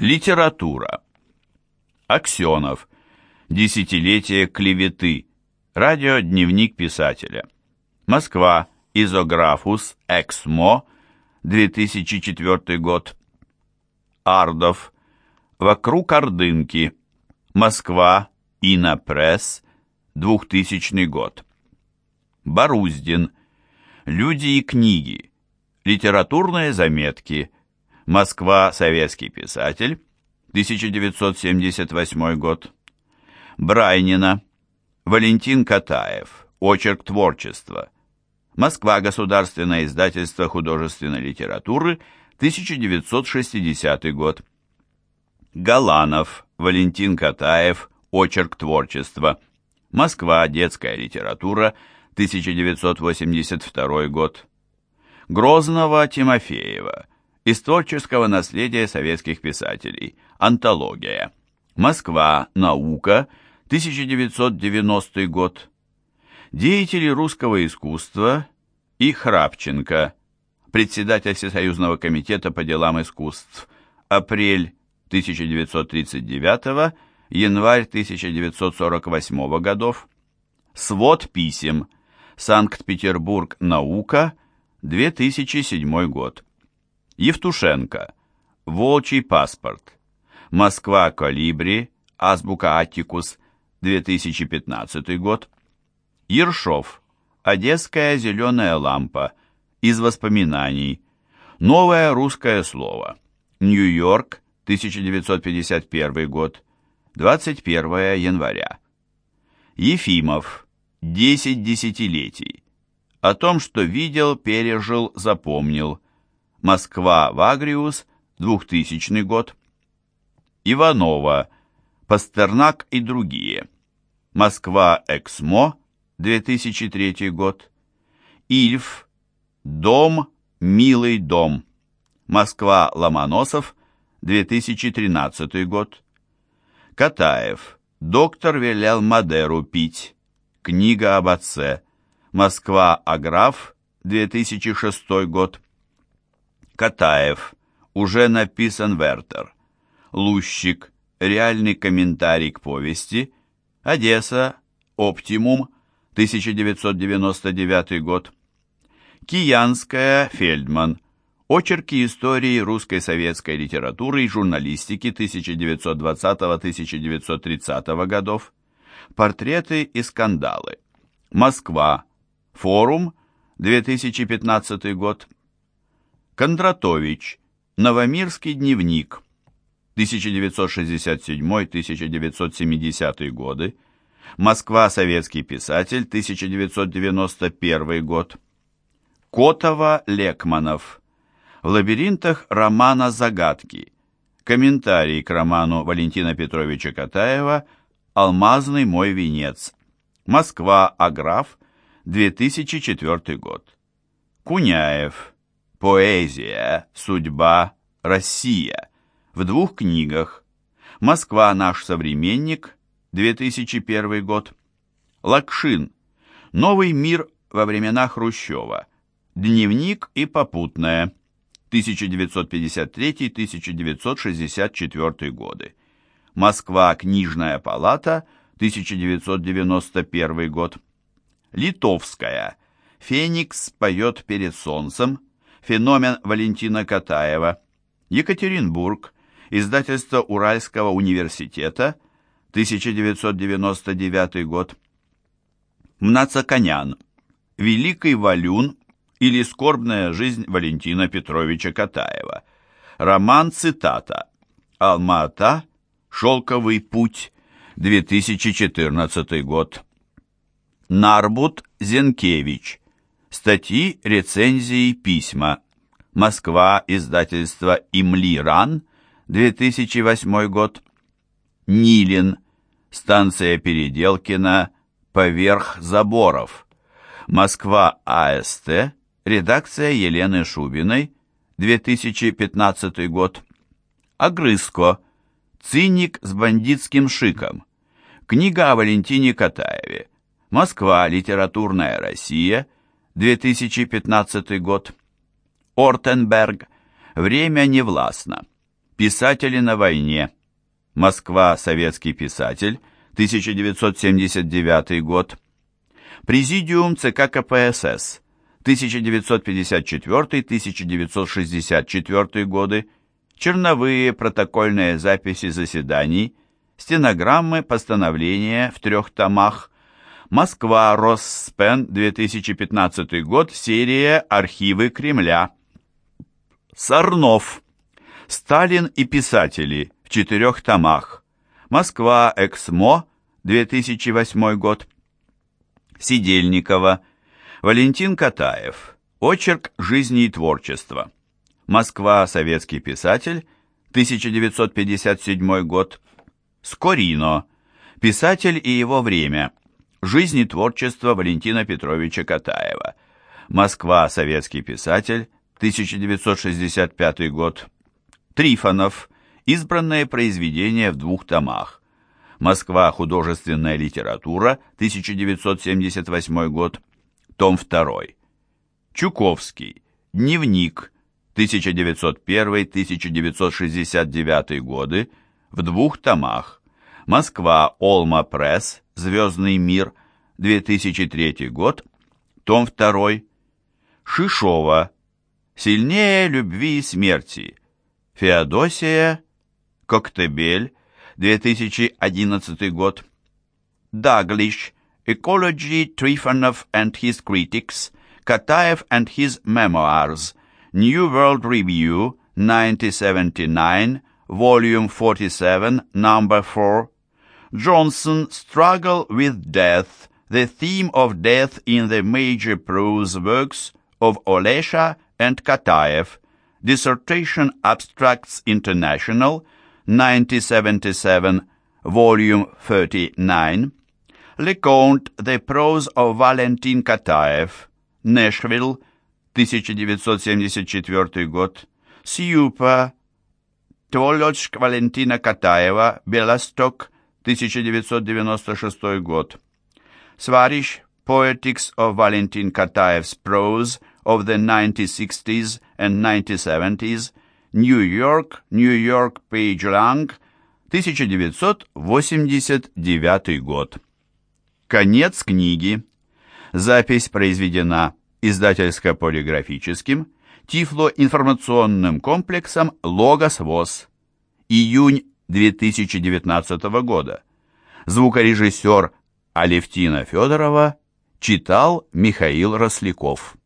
Литература. Аксенов. Десятилетие клеветы. Радиодневник писателя. Москва. Изографус. Эксмо. 2004 год. Ардов. Вокруг Ордынки. Москва. Инопресс. 2000 год. Боруздин. Люди и книги. Литературные заметки. Москва. Советский писатель. 1978 год. Брайнина. Валентин Катаев. Очерк творчества. Москва. Государственное издательство художественной литературы. 1960 год. Галанов. Валентин Катаев. Очерк творчества. Москва. Детская литература. 1982 год. Грозного Тимофеева. Из творческого наследия советских писателей. Антология. Москва. Наука. 1990 год. Деятели русского искусства и Храпченко. Председатель Всесоюзного комитета по делам искусств. Апрель 1939 январь 1948 годов. Свод писем. Санкт-Петербург. Наука. 2007 год. Евтушенко. Волчий паспорт. Москва. Колибри. Азбука Аттикус. 2015 год. Ершов. Одесская зеленая лампа. Из воспоминаний. Новое русское слово. Нью-Йорк. 1951 год. 21 января. Ефимов. Десять десятилетий. О том, что видел, пережил, запомнил. Москва, Вагриус, 2000 год. Иванова, Пастернак и другие. Москва, Эксмо, 2003 год. Ильф, Дом, Милый дом. Москва, Ломоносов, 2013 год. Катаев, Доктор велел Мадеру пить. Книга об отце. Москва, Аграф, 2006 год. Катаев. Уже написан Вертер. Лущик. Реальный комментарий к повести. Одесса. Оптимум. 1999 год. Киянская. Фельдман. Очерки истории русской советской литературы и журналистики 1920-1930 годов. Портреты и скандалы. Москва. Форум. 2015 год. Кондратович. Новомирский дневник. 1967-1970 годы. Москва. Советский писатель. 1991 год. Котова-Лекманов. В лабиринтах романа «Загадки». Комментарий к роману Валентина Петровича Катаева «Алмазный мой венец». Москва, Аграф, 2004 год. Куняев. Поэзия, судьба, Россия. В двух книгах. Москва, наш современник, 2001 год. Лакшин. Новый мир во времена Хрущева. Дневник и попутное. 1953-1964 годы. Москва. Книжная палата. 1991 год. Литовская. Феникс поет перед солнцем. Феномен Валентина Катаева. Екатеринбург. Издательство Уральского университета. 1999 год. Мнацаканян. Великий Валюн или «Скорбная жизнь Валентина Петровича Катаева». Роман-цитата. Алма-Ата. Шелковый путь. 2014 год. Нарбут Зенкевич. Статьи, рецензии, письма. Москва. Издательство Имли-Ран. 2008 год. Нилин. Станция Переделкина. Поверх заборов. Москва. АСТ. Редакция Елены Шубиной, 2015 год. Огрызко. Циник с бандитским шиком. Книга о Валентине Катаеве. Москва. Литературная Россия. 2015 год. Ортенберг. Время не властно. Писатели на войне. Москва. Советский писатель. 1979 год. Президиум ЦК КПСС. 1954-1964 годы. Черновые протокольные записи заседаний. Стенограммы постановления в трех томах. Москва. Росспен. 2015 год. Серия «Архивы Кремля». Сарнов. Сталин и писатели в четырех томах. Москва, Эксмо, 2008 год. Сидельникова. Валентин Катаев. Очерк жизни и творчества. Москва, советский писатель, 1957 год. Скорино. Писатель и его время. Жизнь и творчество Валентина Петровича Катаева. Москва, советский писатель, 1965 год. Трифонов. Избранное произведение в двух томах. Москва. Художественная литература. 1978 год. Том 2. Чуковский. Дневник. 1901-1969 годы. В двух томах. Москва. Олма Пресс. Звездный мир. 2003 год. Том 2. Шишова. Сильнее любви и смерти. Феодосия, Коктебель, 2011 год. Даглиш, Ecology, Trifonov and His Critics, Kataev and His Memoirs, New World Review, 1979, Volume 47, Number 4. Johnson, Struggle with Death, the theme of death in the major prose works of Olesha and Kataev, Dissertation Abstracts International, 1977, Volume 39, LeConte, The Prose of Valentin Kataev, Nashville, 1974 год, Сьюпа, Тволочк Валентина Катаева, Белосток, 1996 год. Сварищ, Poetics of Valentin Kataev's Prose of the 1960s and 1970s, New York, New York Page Lang, 1989 год. Конец книги. Запись произведена издательско-полиграфическим Тифло-информационным комплексом «Логос ВОЗ». Июнь 2019 года. Звукорежиссер Алевтина Федорова читал Михаил Росляков.